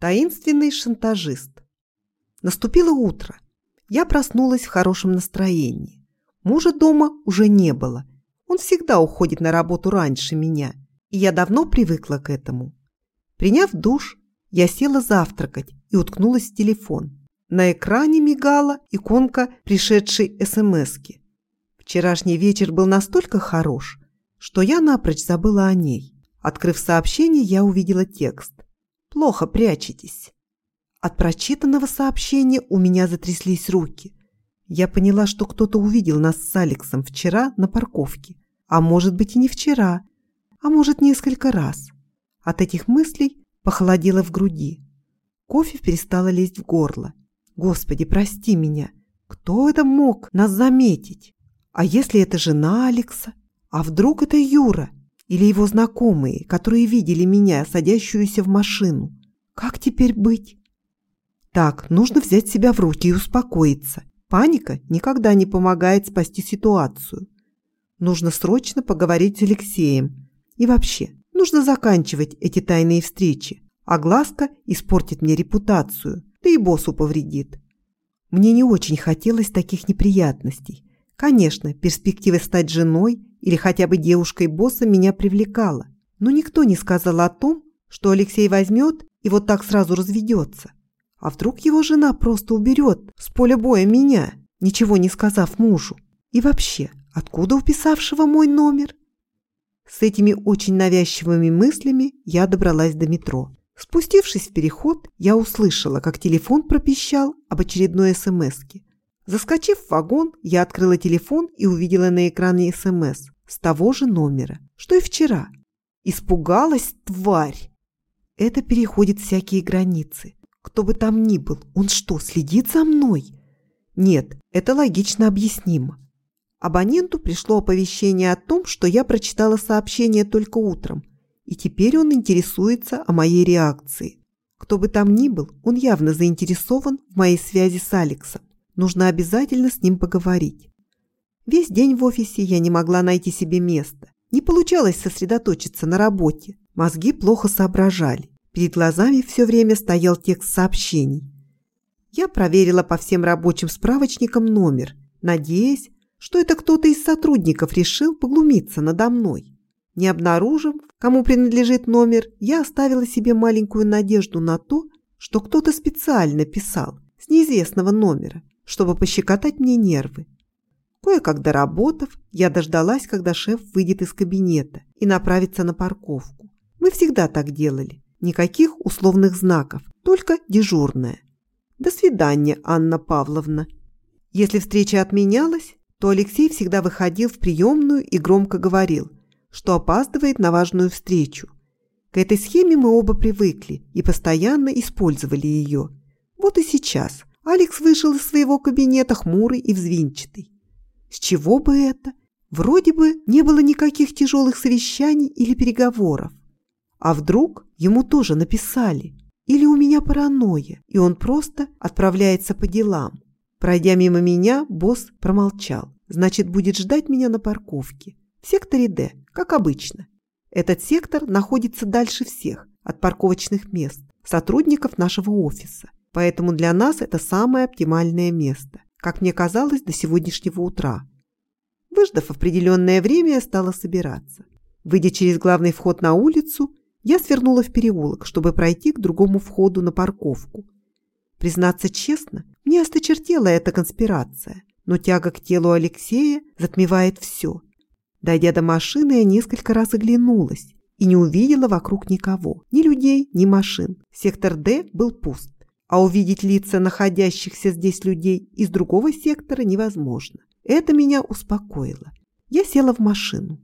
Таинственный шантажист. Наступило утро. Я проснулась в хорошем настроении. Мужа дома уже не было. Он всегда уходит на работу раньше меня, и я давно привыкла к этому. Приняв душ, я села завтракать и уткнулась в телефон. На экране мигала иконка пришедшей СМСки. Вчерашний вечер был настолько хорош, что я напрочь забыла о ней. Открыв сообщение, я увидела текст. Плохо прячетесь. От прочитанного сообщения у меня затряслись руки. Я поняла, что кто-то увидел нас с Алексом вчера на парковке. А может быть и не вчера, а может несколько раз. От этих мыслей похолодело в груди. Кофе перестало лезть в горло. Господи, прости меня. Кто это мог нас заметить? А если это жена Алекса? А вдруг это Юра? Или его знакомые, которые видели меня, садящуюся в машину. Как теперь быть? Так, нужно взять себя в руки и успокоиться. Паника никогда не помогает спасти ситуацию. Нужно срочно поговорить с Алексеем. И вообще, нужно заканчивать эти тайные встречи. А испортит мне репутацию, да и боссу повредит. Мне не очень хотелось таких неприятностей. Конечно, перспектива стать женой или хотя бы девушкой босса меня привлекала. Но никто не сказал о том, что Алексей возьмет и вот так сразу разведется. А вдруг его жена просто уберет с поля боя меня, ничего не сказав мужу? И вообще, откуда у писавшего мой номер? С этими очень навязчивыми мыслями я добралась до метро. Спустившись в переход, я услышала, как телефон пропищал об очередной СМСке. Заскочив в вагон, я открыла телефон и увидела на экране СМС с того же номера, что и вчера. Испугалась тварь. Это переходит всякие границы. Кто бы там ни был, он что, следит за мной? Нет, это логично объяснимо. Абоненту пришло оповещение о том, что я прочитала сообщение только утром, и теперь он интересуется о моей реакции. Кто бы там ни был, он явно заинтересован в моей связи с Алексом. Нужно обязательно с ним поговорить. Весь день в офисе я не могла найти себе места. Не получалось сосредоточиться на работе. Мозги плохо соображали. Перед глазами все время стоял текст сообщений. Я проверила по всем рабочим справочникам номер, надеясь, что это кто-то из сотрудников решил поглумиться надо мной. Не обнаружив, кому принадлежит номер, я оставила себе маленькую надежду на то, что кто-то специально писал с неизвестного номера чтобы пощекотать мне нервы. Кое-как доработав, я дождалась, когда шеф выйдет из кабинета и направится на парковку. Мы всегда так делали. Никаких условных знаков, только дежурная. До свидания, Анна Павловна. Если встреча отменялась, то Алексей всегда выходил в приемную и громко говорил, что опаздывает на важную встречу. К этой схеме мы оба привыкли и постоянно использовали ее. Вот и сейчас Алекс вышел из своего кабинета хмурый и взвинчатый. С чего бы это? Вроде бы не было никаких тяжелых совещаний или переговоров. А вдруг ему тоже написали? Или у меня паранойя, и он просто отправляется по делам? Пройдя мимо меня, босс промолчал. Значит, будет ждать меня на парковке. В секторе «Д», как обычно. Этот сектор находится дальше всех от парковочных мест, сотрудников нашего офиса. Поэтому для нас это самое оптимальное место, как мне казалось до сегодняшнего утра. Выждав определенное время, я стала собираться. Выйдя через главный вход на улицу, я свернула в переулок, чтобы пройти к другому входу на парковку. Признаться честно, мне осточертела эта конспирация, но тяга к телу Алексея затмевает все. Дойдя до машины, я несколько раз оглянулась и не увидела вокруг никого, ни людей, ни машин. Сектор «Д» был пуст а увидеть лица находящихся здесь людей из другого сектора невозможно. Это меня успокоило. Я села в машину.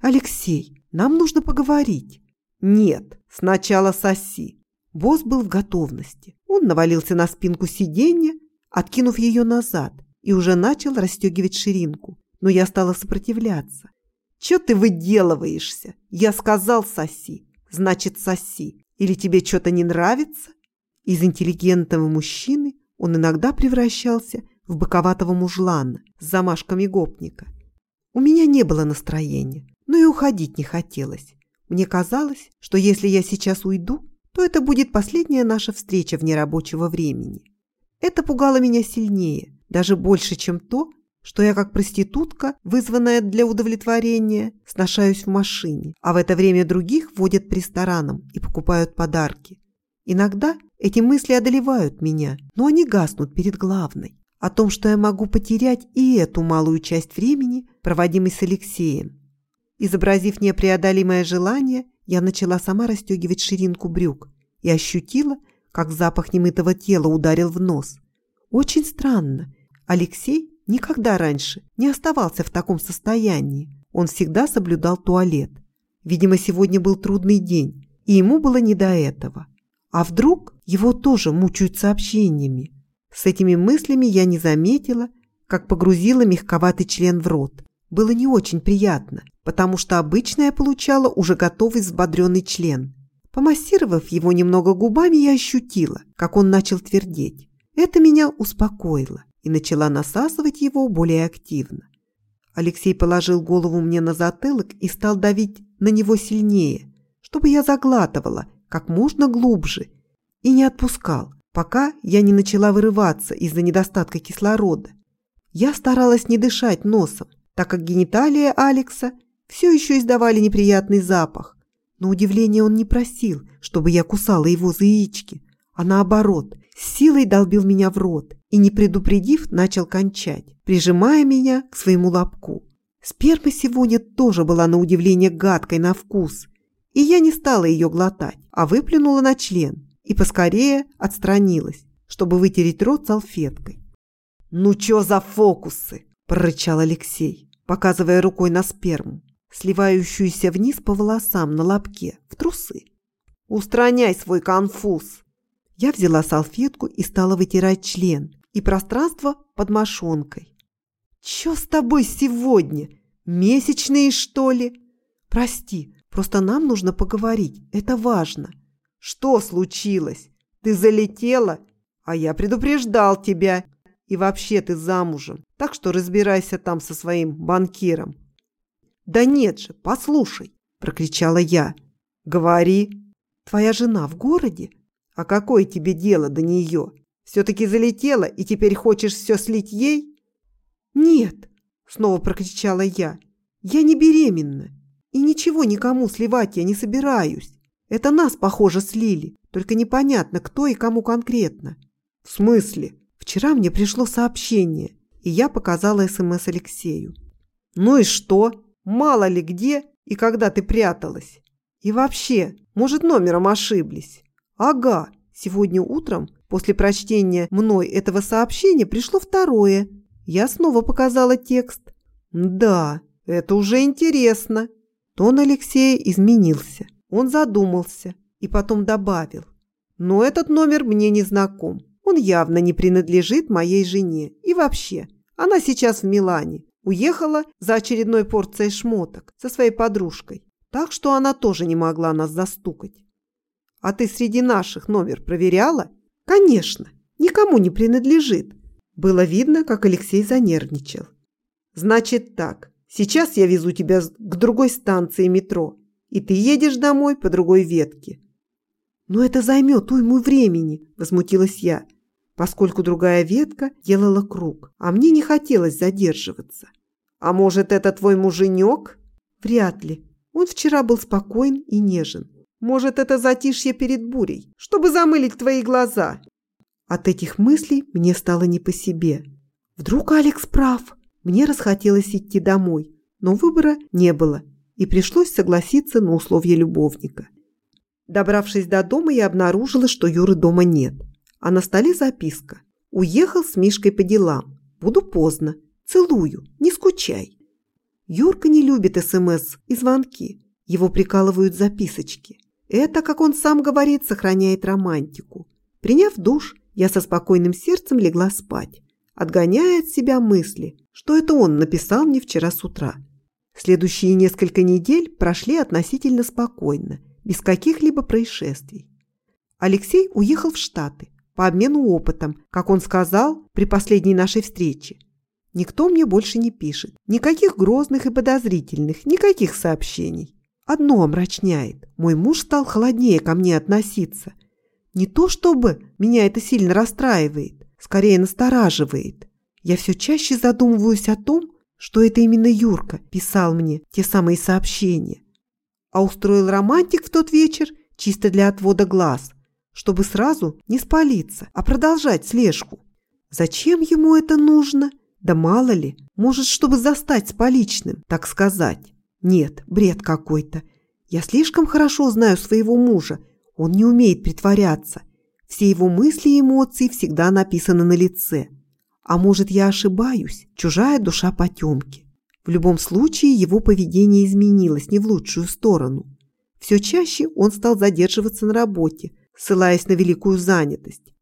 «Алексей, нам нужно поговорить». «Нет, сначала соси». Босс был в готовности. Он навалился на спинку сиденья, откинув ее назад, и уже начал расстегивать ширинку. Но я стала сопротивляться. «Че ты выделываешься? Я сказал соси. Значит, соси. Или тебе что-то не нравится?» Из интеллигентного мужчины он иногда превращался в боковатого мужлана с замашками гопника. У меня не было настроения, но и уходить не хотелось. Мне казалось, что если я сейчас уйду, то это будет последняя наша встреча вне рабочего времени. Это пугало меня сильнее, даже больше, чем то, что я как проститутка, вызванная для удовлетворения, сношаюсь в машине, а в это время других водят по ресторанам и покупают подарки. Иногда эти мысли одолевают меня, но они гаснут перед главной. О том, что я могу потерять и эту малую часть времени, проводимой с Алексеем. Изобразив непреодолимое желание, я начала сама расстегивать ширинку брюк и ощутила, как запах немытого тела ударил в нос. Очень странно. Алексей никогда раньше не оставался в таком состоянии. Он всегда соблюдал туалет. Видимо, сегодня был трудный день, и ему было не до этого. А вдруг его тоже мучают сообщениями? С этими мыслями я не заметила, как погрузила мягковатый член в рот. Было не очень приятно, потому что обычно я получала уже готовый взбодренный член. Помассировав его немного губами, я ощутила, как он начал твердеть. Это меня успокоило и начала насасывать его более активно. Алексей положил голову мне на затылок и стал давить на него сильнее, чтобы я заглатывала как можно глубже и не отпускал, пока я не начала вырываться из-за недостатка кислорода. Я старалась не дышать носом, так как гениталия Алекса все еще издавали неприятный запах. Но удивление он не просил, чтобы я кусала его за яички, а наоборот, с силой долбил меня в рот и, не предупредив, начал кончать, прижимая меня к своему лобку. Сперма сегодня тоже была на удивление гадкой на вкус, и я не стала ее глотать, а выплюнула на член и поскорее отстранилась, чтобы вытереть рот салфеткой. «Ну чё за фокусы?» – прорычал Алексей, показывая рукой на сперму сливающуюся вниз по волосам на лобке, в трусы. «Устраняй свой конфуз!» Я взяла салфетку и стала вытирать член и пространство под мошонкой. «Чё с тобой сегодня? Месячные, что ли?» «Прости, просто нам нужно поговорить, это важно». «Что случилось? Ты залетела? А я предупреждал тебя. И вообще ты замужем, так что разбирайся там со своим банкиром. «Да нет же, послушай!» – прокричала я. «Говори!» «Твоя жена в городе?» «А какое тебе дело до нее? Все-таки залетела и теперь хочешь все слить ей?» «Нет!» – снова прокричала я. «Я не беременна и ничего никому сливать я не собираюсь. Это нас, похоже, слили, только непонятно, кто и кому конкретно». «В смысле?» «Вчера мне пришло сообщение, и я показала СМС Алексею». «Ну и что?» Мало ли где и когда ты пряталась. И вообще, может, номером ошиблись? Ага, сегодня утром, после прочтения мной этого сообщения, пришло второе. Я снова показала текст. Да, это уже интересно. Тон Алексея изменился. Он задумался и потом добавил. Но этот номер мне не знаком. Он явно не принадлежит моей жене. И вообще, она сейчас в Милане. Уехала за очередной порцией шмоток со своей подружкой, так что она тоже не могла нас застукать. А ты среди наших номер проверяла? Конечно, никому не принадлежит. Было видно, как Алексей занервничал. Значит так, сейчас я везу тебя к другой станции метро, и ты едешь домой по другой ветке. Но это займет уйму времени, возмутилась я, поскольку другая ветка делала круг, а мне не хотелось задерживаться. А может, это твой муженек? Вряд ли. Он вчера был спокоен и нежен. Может, это затишье перед бурей, чтобы замылить твои глаза. От этих мыслей мне стало не по себе. Вдруг Алекс прав? Мне расхотелось идти домой, но выбора не было, и пришлось согласиться на условия любовника. Добравшись до дома, я обнаружила, что Юры дома нет, а на столе записка. Уехал с Мишкой по делам. Буду поздно. Целую, не скучай. Юрка не любит СМС и звонки. Его прикалывают записочки. Это, как он сам говорит, сохраняет романтику. Приняв душ, я со спокойным сердцем легла спать, отгоняя от себя мысли, что это он написал мне вчера с утра. Следующие несколько недель прошли относительно спокойно, без каких-либо происшествий. Алексей уехал в Штаты по обмену опытом, как он сказал при последней нашей встрече. Никто мне больше не пишет. Никаких грозных и подозрительных, никаких сообщений. одно омрачняет. Мой муж стал холоднее ко мне относиться. Не то чтобы меня это сильно расстраивает, скорее настораживает. Я все чаще задумываюсь о том, что это именно Юрка писал мне те самые сообщения. А устроил романтик в тот вечер чисто для отвода глаз, чтобы сразу не спалиться, а продолжать слежку. Зачем ему это нужно? Да мало ли, может, чтобы застать с поличным, так сказать. Нет, бред какой-то. Я слишком хорошо знаю своего мужа. Он не умеет притворяться. Все его мысли и эмоции всегда написаны на лице. А может, я ошибаюсь? Чужая душа потемки. В любом случае, его поведение изменилось не в лучшую сторону. Все чаще он стал задерживаться на работе, ссылаясь на великую занятость.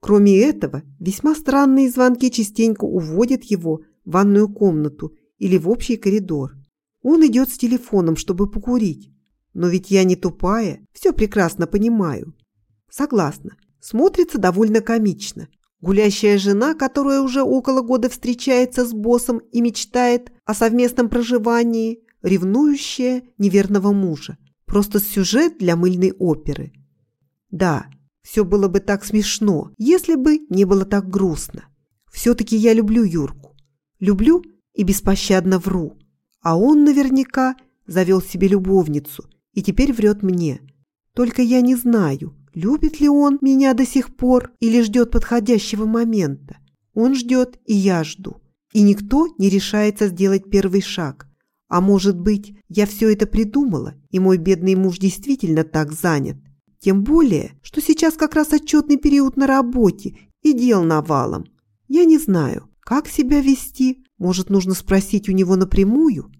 Кроме этого, весьма странные звонки частенько уводят его в ванную комнату или в общий коридор. Он идет с телефоном, чтобы покурить. Но ведь я не тупая, все прекрасно понимаю. Согласна, смотрится довольно комично. Гулящая жена, которая уже около года встречается с боссом и мечтает о совместном проживании, ревнующая неверного мужа. Просто сюжет для мыльной оперы. Да, все было бы так смешно, если бы не было так грустно. Все-таки я люблю Юрку. Люблю и беспощадно вру. А он наверняка завел себе любовницу и теперь врет мне. Только я не знаю, любит ли он меня до сих пор или ждет подходящего момента. Он ждет, и я жду. И никто не решается сделать первый шаг. А может быть, я все это придумала, и мой бедный муж действительно так занят. Тем более, что сейчас как раз отчетный период на работе и дел навалом. Я не знаю, как себя вести. Может, нужно спросить у него напрямую?